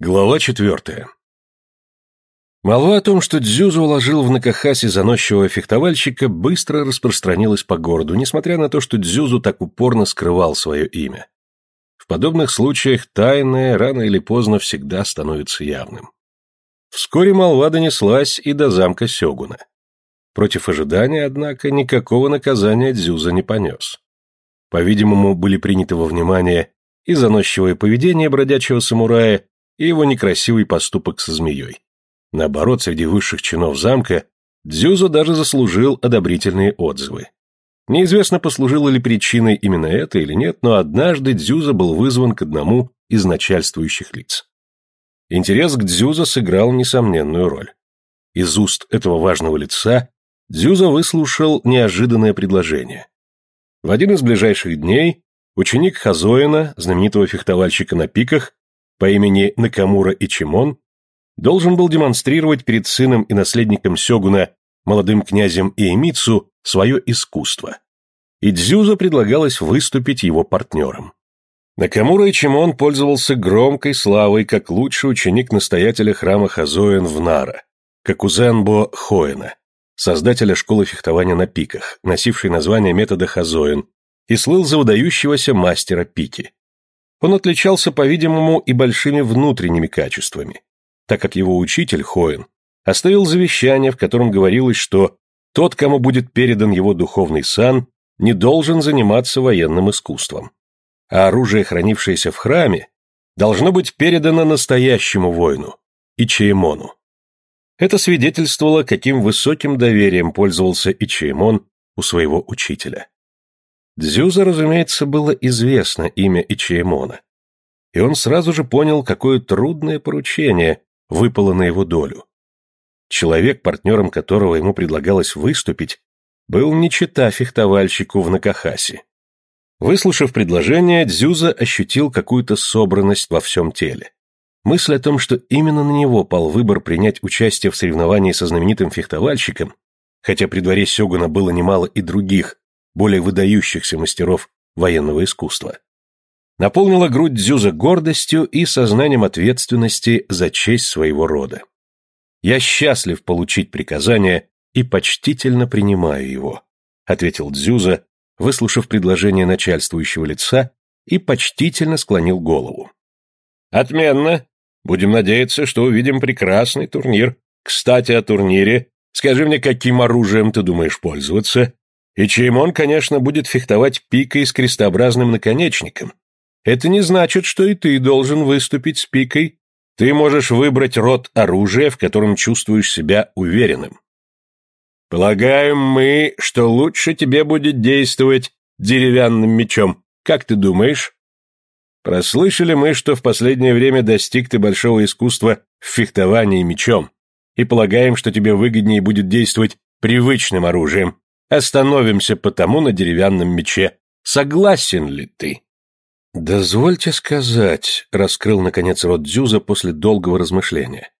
Глава четвертая. Молва о том, что Дзюзу уложил в Накахасе заносчивого фехтовальщика, быстро распространилась по городу, несмотря на то, что Дзюзу так упорно скрывал свое имя. В подобных случаях тайное рано или поздно всегда становится явным. Вскоре молва донеслась и до замка Сёгуна. Против ожидания, однако, никакого наказания Дзюза не понес. По-видимому, были приняты во внимание и заносчивое поведение бродячего самурая, и его некрасивый поступок со змеей. Наоборот, среди высших чинов замка Дзюзо даже заслужил одобрительные отзывы. Неизвестно, послужило ли причиной именно это или нет, но однажды Дзюзо был вызван к одному из начальствующих лиц. Интерес к Дзюзо сыграл несомненную роль. Из уст этого важного лица Дзюзо выслушал неожиданное предложение. В один из ближайших дней ученик Хазоина, знаменитого фехтовальщика на пиках, по имени Накамура Ичимон должен был демонстрировать перед сыном и наследником Сёгуна, молодым князем Иемицу, свое искусство. И Дзюзо предлагалось выступить его партнером. Накамура Ичимон пользовался громкой славой как лучший ученик настоятеля храма Хазоэн в Нара, как Узенбо Хоэна, создателя школы фехтования на пиках, носившей название метода Хазоэн, и слыл за выдающегося мастера пики. Он отличался, по-видимому, и большими внутренними качествами, так как его учитель, Хоен, оставил завещание, в котором говорилось, что тот, кому будет передан его духовный сан, не должен заниматься военным искусством. А оружие, хранившееся в храме, должно быть передано настоящему воину, Ичиемону. Это свидетельствовало, каким высоким доверием пользовался Ичиемон у своего учителя. Дзюза, разумеется, было известно имя Ичиемона, и он сразу же понял, какое трудное поручение выпало на его долю. Человек, партнером которого ему предлагалось выступить, был не чита фехтовальщику в Накахасе. Выслушав предложение, Дзюза ощутил какую-то собранность во всем теле. Мысль о том, что именно на него пал выбор принять участие в соревновании со знаменитым фехтовальщиком, хотя при дворе Сёгуна было немало и других, более выдающихся мастеров военного искусства. Наполнила грудь Дзюза гордостью и сознанием ответственности за честь своего рода. «Я счастлив получить приказание и почтительно принимаю его», ответил Дзюза, выслушав предложение начальствующего лица и почтительно склонил голову. «Отменно. Будем надеяться, что увидим прекрасный турнир. Кстати, о турнире. Скажи мне, каким оружием ты думаешь пользоваться и Чаймон, конечно, будет фехтовать пикой с крестообразным наконечником. Это не значит, что и ты должен выступить с пикой. Ты можешь выбрать род оружия, в котором чувствуешь себя уверенным. Полагаем мы, что лучше тебе будет действовать деревянным мечом. Как ты думаешь? Прослышали мы, что в последнее время достиг ты большого искусства в фехтовании мечом, и полагаем, что тебе выгоднее будет действовать привычным оружием, Остановимся потому на деревянном мече. Согласен ли ты? Дозвольте сказать, раскрыл наконец рот Дзюза после долгого размышления.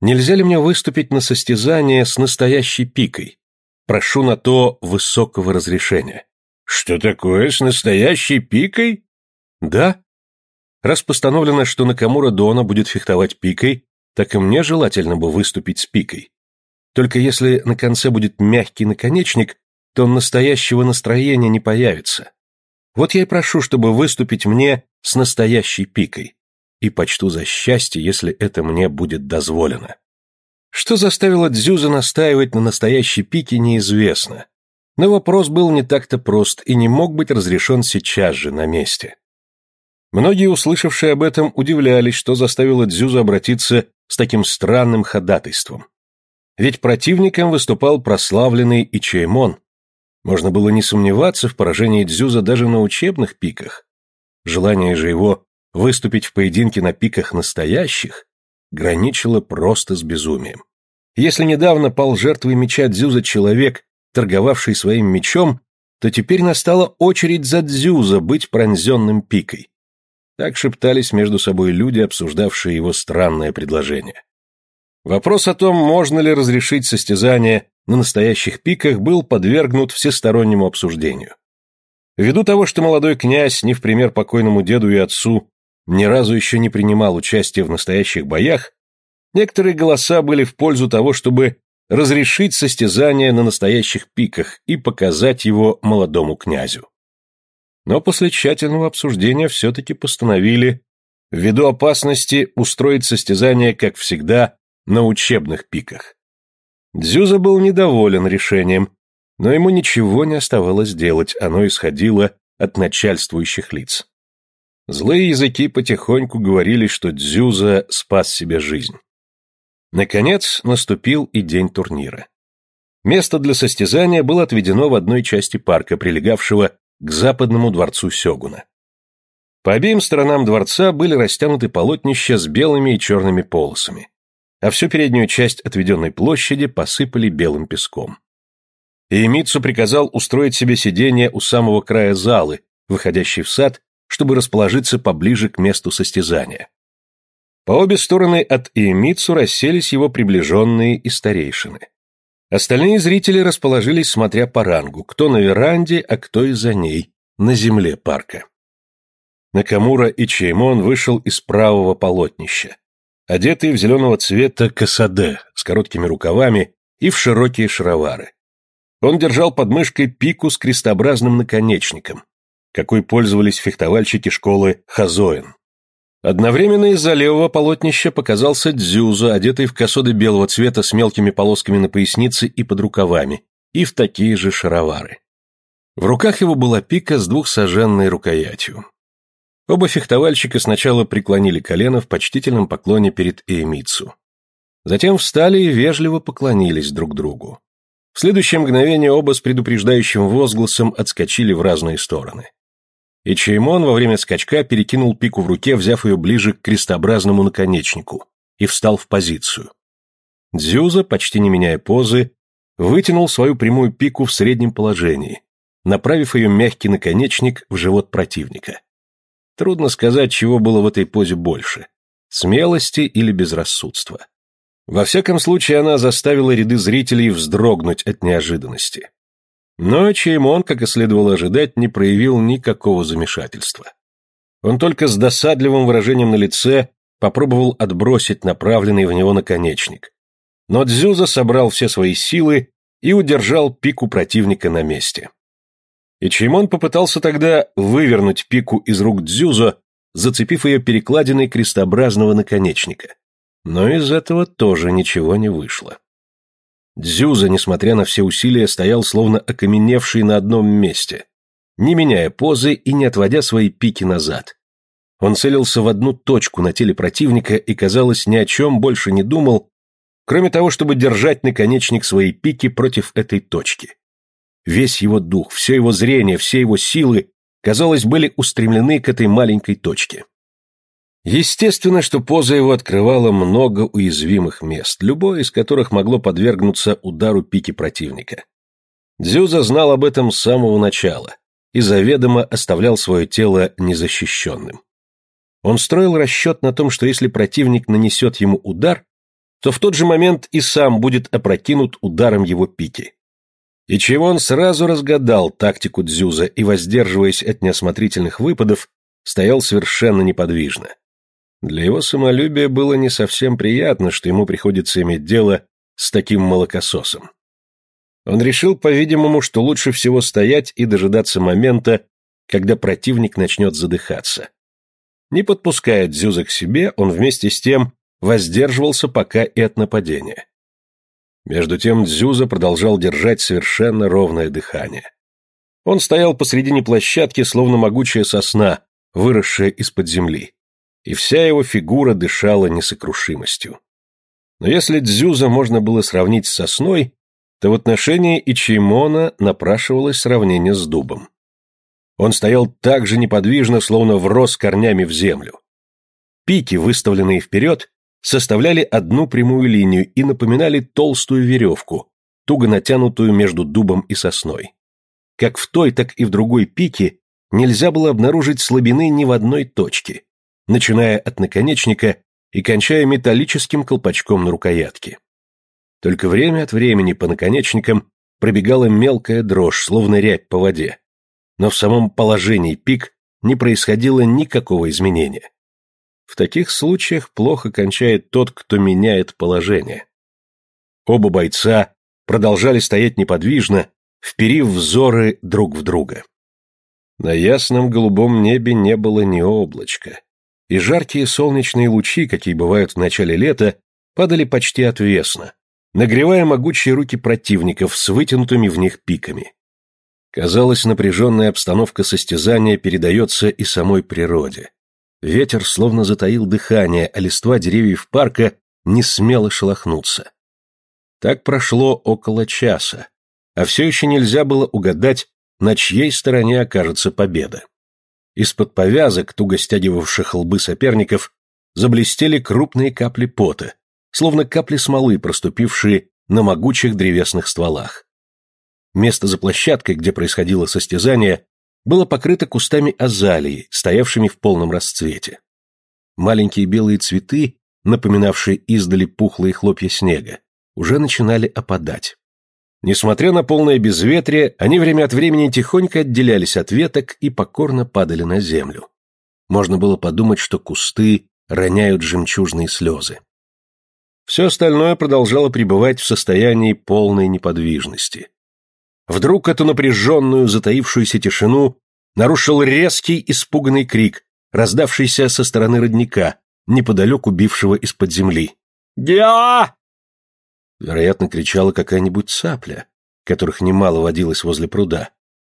Нельзя ли мне выступить на состязание с настоящей пикой? Прошу на то высокого разрешения. Что такое с настоящей пикой? Да. Раз постановлено, что Накамура Дона будет фехтовать пикой, так и мне желательно бы выступить с пикой. Только если на конце будет мягкий наконечник, то настоящего настроения не появится. Вот я и прошу, чтобы выступить мне с настоящей пикой. И почту за счастье, если это мне будет дозволено. Что заставило Дзюза настаивать на настоящей пике, неизвестно. Но вопрос был не так-то прост и не мог быть разрешен сейчас же, на месте. Многие, услышавшие об этом, удивлялись, что заставило Дзюза обратиться с таким странным ходатайством. Ведь противником выступал прославленный Ичеймон. Можно было не сомневаться в поражении Дзюза даже на учебных пиках. Желание же его выступить в поединке на пиках настоящих граничило просто с безумием. Если недавно пал жертвой меча Дзюза человек, торговавший своим мечом, то теперь настала очередь за Дзюза быть пронзенным пикой. Так шептались между собой люди, обсуждавшие его странное предложение. Вопрос о том, можно ли разрешить состязание на настоящих пиках, был подвергнут всестороннему обсуждению. Ввиду того, что молодой князь, не в пример покойному деду и отцу, ни разу еще не принимал участия в настоящих боях, некоторые голоса были в пользу того, чтобы разрешить состязание на настоящих пиках и показать его молодому князю. Но после тщательного обсуждения все-таки постановили, ввиду опасности, устроить состязание, как всегда, на учебных пиках. Дзюза был недоволен решением, но ему ничего не оставалось делать, оно исходило от начальствующих лиц. Злые языки потихоньку говорили, что Дзюза спас себе жизнь. Наконец наступил и день турнира. Место для состязания было отведено в одной части парка, прилегавшего к западному дворцу Сёгуна. По обеим сторонам дворца были растянуты полотнища с белыми и черными полосами, а всю переднюю часть отведенной площади посыпали белым песком. Иемицу приказал устроить себе сиденье у самого края залы, выходящей в сад, чтобы расположиться поближе к месту состязания. По обе стороны от Иемицу расселись его приближенные и старейшины. Остальные зрители расположились, смотря по рангу, кто на веранде, а кто и за ней, на земле парка. Накамура и Чеймон вышел из правого полотнища, одетый в зеленого цвета касаде с короткими рукавами и в широкие шаровары. Он держал под мышкой пику с крестообразным наконечником, какой пользовались фехтовальщики школы Хазоин. Одновременно из-за левого полотнища показался Дзюза, одетый в косоды белого цвета с мелкими полосками на пояснице и под рукавами, и в такие же шаровары. В руках его была пика с двухсоженной рукоятью. Оба фехтовальщика сначала преклонили колено в почтительном поклоне перед Эймицу. Затем встали и вежливо поклонились друг другу. В следующее мгновение оба с предупреждающим возгласом отскочили в разные стороны и Чаймон во время скачка перекинул пику в руке, взяв ее ближе к крестообразному наконечнику, и встал в позицию. Дзюза, почти не меняя позы, вытянул свою прямую пику в среднем положении, направив ее мягкий наконечник в живот противника. Трудно сказать, чего было в этой позе больше – смелости или безрассудства. Во всяком случае, она заставила ряды зрителей вздрогнуть от неожиданности. Но Чеймон, как и следовало ожидать, не проявил никакого замешательства. Он только с досадливым выражением на лице попробовал отбросить направленный в него наконечник. Но Дзюза собрал все свои силы и удержал пику противника на месте. И Чеймон попытался тогда вывернуть пику из рук Дзюза, зацепив ее перекладиной крестообразного наконечника. Но из этого тоже ничего не вышло. Дзюза, несмотря на все усилия, стоял словно окаменевший на одном месте, не меняя позы и не отводя свои пики назад. Он целился в одну точку на теле противника и, казалось, ни о чем больше не думал, кроме того, чтобы держать наконечник своей пики против этой точки. Весь его дух, все его зрение, все его силы, казалось, были устремлены к этой маленькой точке. Естественно, что поза его открывала много уязвимых мест, любое из которых могло подвергнуться удару пики противника. Дзюза знал об этом с самого начала и заведомо оставлял свое тело незащищенным. Он строил расчет на том, что если противник нанесет ему удар, то в тот же момент и сам будет опрокинут ударом его пики. И чего он сразу разгадал тактику Дзюза и, воздерживаясь от неосмотрительных выпадов, стоял совершенно неподвижно. Для его самолюбия было не совсем приятно, что ему приходится иметь дело с таким молокососом. Он решил, по-видимому, что лучше всего стоять и дожидаться момента, когда противник начнет задыхаться. Не подпуская Дзюза к себе, он вместе с тем воздерживался пока и от нападения. Между тем Дзюза продолжал держать совершенно ровное дыхание. Он стоял посредине площадки, словно могучая сосна, выросшая из-под земли и вся его фигура дышала несокрушимостью. Но если Дзюза можно было сравнить с сосной, то в отношении Ичимона напрашивалось сравнение с дубом. Он стоял так же неподвижно, словно врос корнями в землю. Пики, выставленные вперед, составляли одну прямую линию и напоминали толстую веревку, туго натянутую между дубом и сосной. Как в той, так и в другой пике нельзя было обнаружить слабины ни в одной точке, начиная от наконечника и кончая металлическим колпачком на рукоятке. Только время от времени по наконечникам пробегала мелкая дрожь, словно рябь по воде. Но в самом положении пик не происходило никакого изменения. В таких случаях плохо кончает тот, кто меняет положение. Оба бойца продолжали стоять неподвижно, вперив взоры друг в друга. На ясном голубом небе не было ни облачка, и жаркие солнечные лучи, какие бывают в начале лета, падали почти отвесно, нагревая могучие руки противников с вытянутыми в них пиками. Казалось, напряженная обстановка состязания передается и самой природе. Ветер словно затаил дыхание, а листва деревьев парка не смело шелохнуться. Так прошло около часа, а все еще нельзя было угадать, на чьей стороне окажется победа. Из-под повязок, туго стягивавших лбы соперников, заблестели крупные капли пота, словно капли смолы, проступившие на могучих древесных стволах. Место за площадкой, где происходило состязание, было покрыто кустами азалии, стоявшими в полном расцвете. Маленькие белые цветы, напоминавшие издали пухлые хлопья снега, уже начинали опадать. Несмотря на полное безветрие, они время от времени тихонько отделялись от веток и покорно падали на землю. Можно было подумать, что кусты роняют жемчужные слезы. Все остальное продолжало пребывать в состоянии полной неподвижности. Вдруг эту напряженную, затаившуюся тишину нарушил резкий, испуганный крик, раздавшийся со стороны родника, неподалеку бившего из-под земли. «Диа!» Вероятно, кричала какая-нибудь цапля, которых немало водилось возле пруда.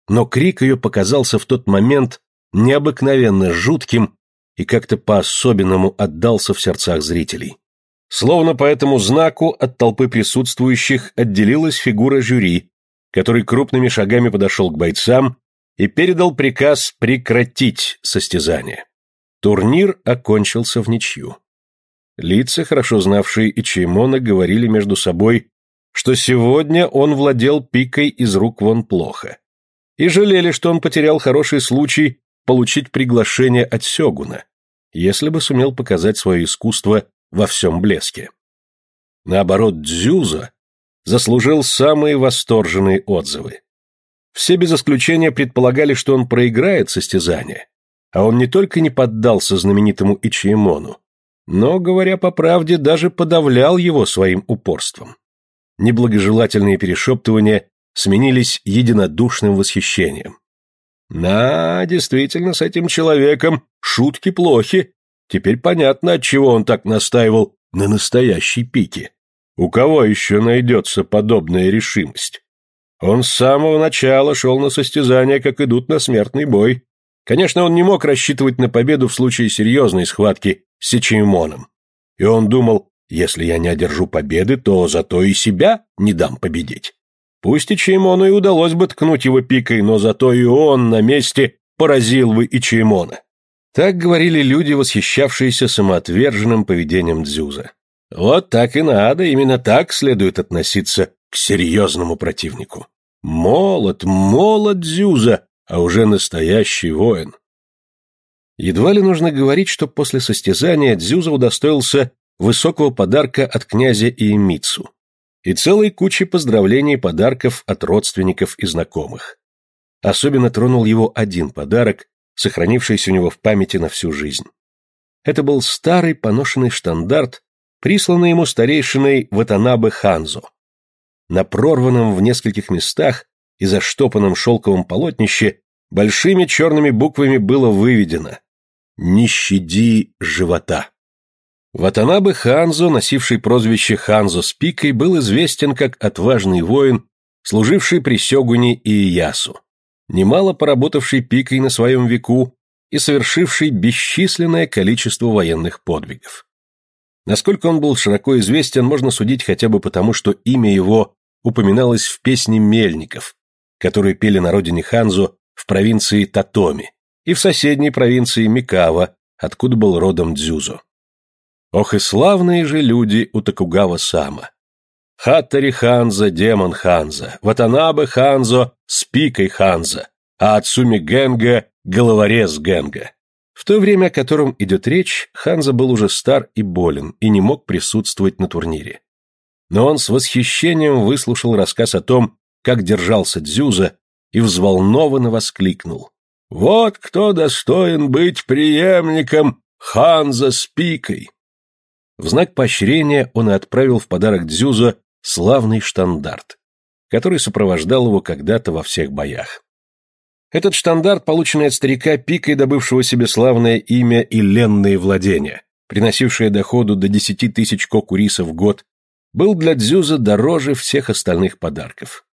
Но крик ее показался в тот момент необыкновенно жутким и как-то по-особенному отдался в сердцах зрителей. Словно по этому знаку от толпы присутствующих отделилась фигура жюри, который крупными шагами подошел к бойцам и передал приказ прекратить состязание. Турнир окончился в ничью. Лица, хорошо знавшие Ичеймона, говорили между собой, что сегодня он владел пикой из рук вон плохо, и жалели, что он потерял хороший случай получить приглашение от Сёгуна, если бы сумел показать свое искусство во всем блеске. Наоборот, Дзюза заслужил самые восторженные отзывы. Все без исключения предполагали, что он проиграет состязание, а он не только не поддался знаменитому Ичиемону, но, говоря по правде, даже подавлял его своим упорством. Неблагожелательные перешептывания сменились единодушным восхищением. «На, действительно, с этим человеком шутки плохи. Теперь понятно, отчего он так настаивал на настоящей пике. У кого еще найдется подобная решимость? Он с самого начала шел на состязание, как идут на смертный бой. Конечно, он не мог рассчитывать на победу в случае серьезной схватки с Сичиемоном. И он думал, если я не одержу победы, то зато и себя не дам победить. Пусть Ичиемону и удалось бы ткнуть его пикой, но зато и он на месте поразил бы Ичиемона. Так говорили люди, восхищавшиеся самоотверженным поведением Дзюза. Вот так и надо, именно так следует относиться к серьезному противнику. Молод, молод Дзюза, а уже настоящий воин. Едва ли нужно говорить, что после состязания Дзюза удостоился высокого подарка от князя Иемицу и целой кучи поздравлений и подарков от родственников и знакомых. Особенно тронул его один подарок, сохранившийся у него в памяти на всю жизнь. Это был старый поношенный штандарт, присланный ему старейшиной Ватанабе Ханзо. На прорванном в нескольких местах и заштопанном шелковом полотнище большими черными буквами было выведено «Не щади живота». Ватанабе Ханзо, носивший прозвище Ханзо с пикой, был известен как отважный воин, служивший при Сёгуне Иясу, немало поработавший пикой на своем веку и совершивший бесчисленное количество военных подвигов. Насколько он был широко известен, можно судить хотя бы потому, что имя его упоминалось в песне Мельников, которые пели на родине Ханзо в провинции Татоми и в соседней провинции Микава, откуда был родом Дзюзо. Ох и славные же люди у Токугава Сама. Хаттари Ханза, демон Ханза, Ватанабе Ханзо, спикой Ханза, а Ацуми Генга – головорез Генга. В то время, о котором идет речь, Ханза был уже стар и болен и не мог присутствовать на турнире. Но он с восхищением выслушал рассказ о том, как держался Дзюза, и взволнованно воскликнул. «Вот кто достоин быть преемником Ханза с пикой. В знак поощрения он и отправил в подарок Дзюзо славный штандарт, который сопровождал его когда-то во всех боях. Этот штандарт, полученный от старика пикой, добывшего себе славное имя и ленные владения, приносившее доходу до десяти тысяч кокурисов в год, был для Дзюза дороже всех остальных подарков.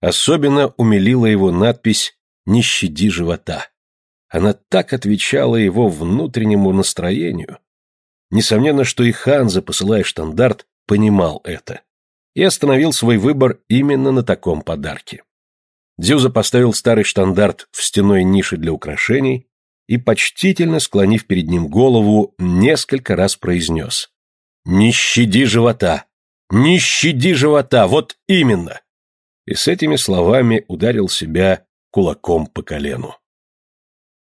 Особенно умилила его надпись «Не щади живота». Она так отвечала его внутреннему настроению. Несомненно, что и Ханза, посылая штандарт, понимал это и остановил свой выбор именно на таком подарке. Дзюза поставил старый штандарт в стеной нише для украшений и, почтительно склонив перед ним голову, несколько раз произнес «Не щади живота! Не щади живота! Вот именно!» И с этими словами ударил себя кулаком по колену.